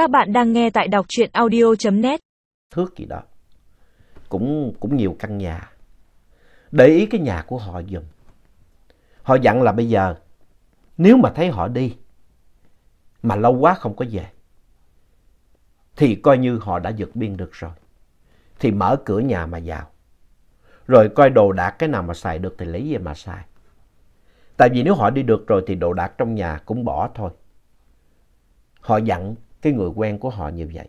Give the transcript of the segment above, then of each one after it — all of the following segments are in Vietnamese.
Các bạn đang nghe tại đọc truyện audio.net. thước gì đó. Cũng, cũng nhiều căn nhà. Để ý cái nhà của họ dùm. Họ dặn là bây giờ, nếu mà thấy họ đi, mà lâu quá không có về, thì coi như họ đã vượt biên được rồi. Thì mở cửa nhà mà vào. Rồi coi đồ đạc cái nào mà xài được thì lấy về mà xài. Tại vì nếu họ đi được rồi thì đồ đạc trong nhà cũng bỏ thôi. Họ dặn cái người quen của họ như vậy.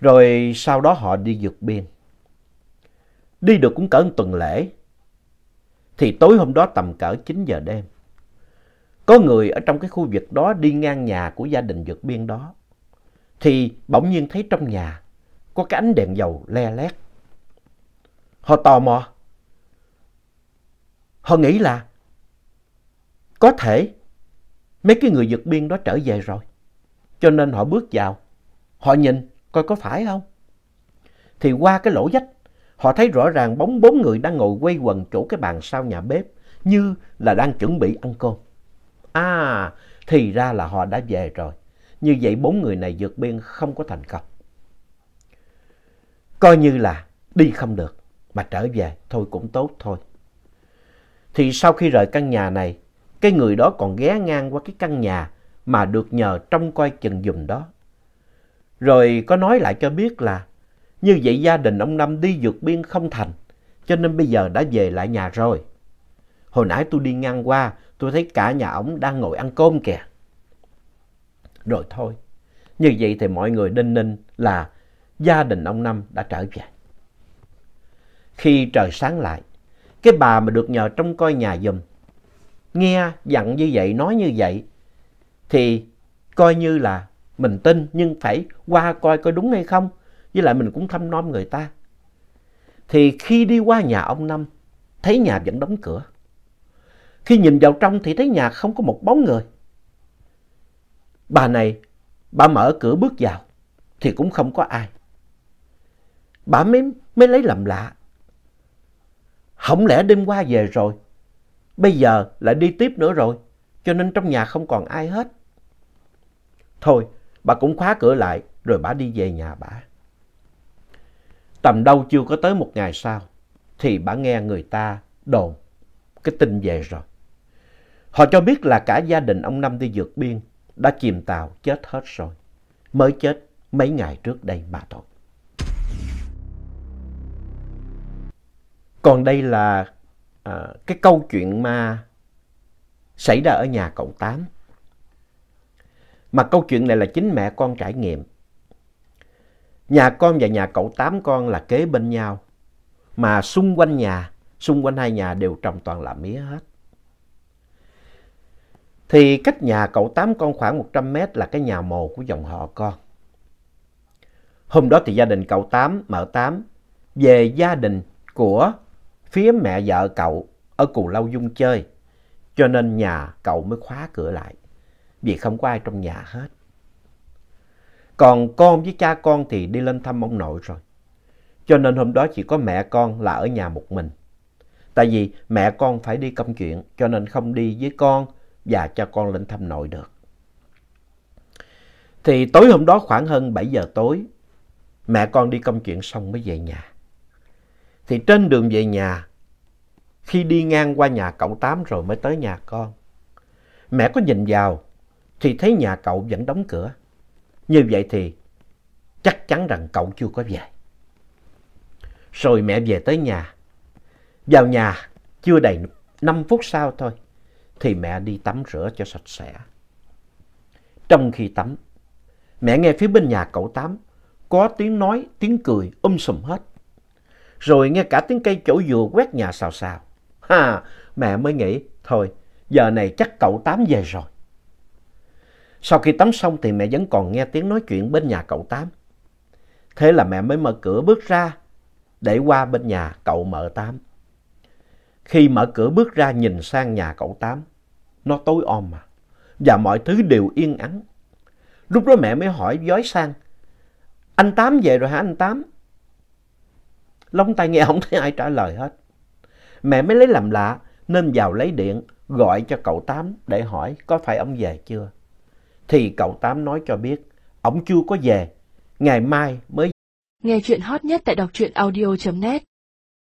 Rồi sau đó họ đi vượt biên. Đi được cũng cỡ một tuần lễ. Thì tối hôm đó tầm cỡ 9 giờ đêm. Có người ở trong cái khu vực đó đi ngang nhà của gia đình vượt biên đó. Thì bỗng nhiên thấy trong nhà có cái ánh đèn dầu le lét. Họ tò mò. Họ nghĩ là có thể mấy cái người vượt biên đó trở về rồi. Cho nên họ bước vào, họ nhìn coi có phải không. Thì qua cái lỗ dách, họ thấy rõ ràng bóng bốn người đang ngồi quay quần chỗ cái bàn sau nhà bếp như là đang chuẩn bị ăn cơm. À, thì ra là họ đã về rồi. Như vậy bốn người này vượt biên không có thành công. Coi như là đi không được mà trở về thôi cũng tốt thôi. Thì sau khi rời căn nhà này, cái người đó còn ghé ngang qua cái căn nhà mà được nhờ trông coi chừng dùm đó. Rồi có nói lại cho biết là như vậy gia đình ông Năm đi vượt biên không thành, cho nên bây giờ đã về lại nhà rồi. Hồi nãy tôi đi ngang qua, tôi thấy cả nhà ổng đang ngồi ăn cơm kìa. Rồi thôi, như vậy thì mọi người đinh ninh là gia đình ông Năm đã trở về. Khi trời sáng lại, cái bà mà được nhờ trông coi nhà giùm, nghe dặn như vậy, nói như vậy, thì coi như là mình tin nhưng phải qua coi coi đúng hay không. Với lại mình cũng thăm nom người ta. Thì khi đi qua nhà ông Năm, thấy nhà vẫn đóng cửa. Khi nhìn vào trong thì thấy nhà không có một bóng người. Bà này, bà mở cửa bước vào thì cũng không có ai. Bà mới, mới lấy làm lạ. Không lẽ đêm qua về rồi, bây giờ lại đi tiếp nữa rồi, cho nên trong nhà không còn ai hết. Thôi, bà cũng khóa cửa lại rồi bà đi về nhà bà. Tầm đâu chưa có tới một ngày sau thì bà nghe người ta đồn cái tin về rồi. Họ cho biết là cả gia đình ông Năm đi vượt biên đã chìm tàu chết hết rồi. Mới chết mấy ngày trước đây mà thôi. Còn đây là à, cái câu chuyện ma xảy ra ở nhà cậu Tám. Mà câu chuyện này là chính mẹ con trải nghiệm. Nhà con và nhà cậu Tám con là kế bên nhau. Mà xung quanh nhà, xung quanh hai nhà đều trồng toàn là mía hết. Thì cách nhà cậu Tám con khoảng 100 mét là cái nhà mồ của dòng họ con. Hôm đó thì gia đình cậu Tám, mợ Tám về gia đình của phía mẹ vợ cậu ở Cù Lâu Dung chơi. Cho nên nhà cậu mới khóa cửa lại vì không có ai trong nhà hết. Còn con với cha con thì đi lên thăm ông nội rồi. Cho nên hôm đó chỉ có mẹ con là ở nhà một mình. Tại vì mẹ con phải đi công chuyện cho nên không đi với con và cho con lên thăm nội được. Thì tối hôm đó khoảng hơn 7 giờ tối, mẹ con đi công chuyện xong mới về nhà. Thì trên đường về nhà, khi đi ngang qua nhà cậu Tám rồi mới tới nhà con. Mẹ có nhìn vào thì thấy nhà cậu vẫn đóng cửa. Như vậy thì chắc chắn rằng cậu chưa có về. Rồi mẹ về tới nhà. Vào nhà chưa đầy 5 phút sau thôi thì mẹ đi tắm rửa cho sạch sẽ. Trong khi tắm, mẹ nghe phía bên nhà cậu Tám có tiếng nói, tiếng cười um sùm hết. Rồi nghe cả tiếng cây chỗ dừa quét nhà xào xào. Ha, mẹ mới nghĩ, thôi, giờ này chắc cậu Tám về rồi. Sau khi tắm xong thì mẹ vẫn còn nghe tiếng nói chuyện bên nhà cậu Tám. Thế là mẹ mới mở cửa bước ra để qua bên nhà cậu mợ Tám. Khi mở cửa bước ra nhìn sang nhà cậu Tám, nó tối om mà, và mọi thứ đều yên ắng. Lúc đó mẹ mới hỏi dối sang, anh Tám về rồi hả anh Tám? Lông tay nghe không thấy ai trả lời hết. Mẹ mới lấy làm lạ nên vào lấy điện gọi cho cậu Tám để hỏi có phải ông về chưa thì cậu Tám nói cho biết, ổng chưa có về, ngày mai mới Nghe chuyện hot nhất tại đọc truyện audio.net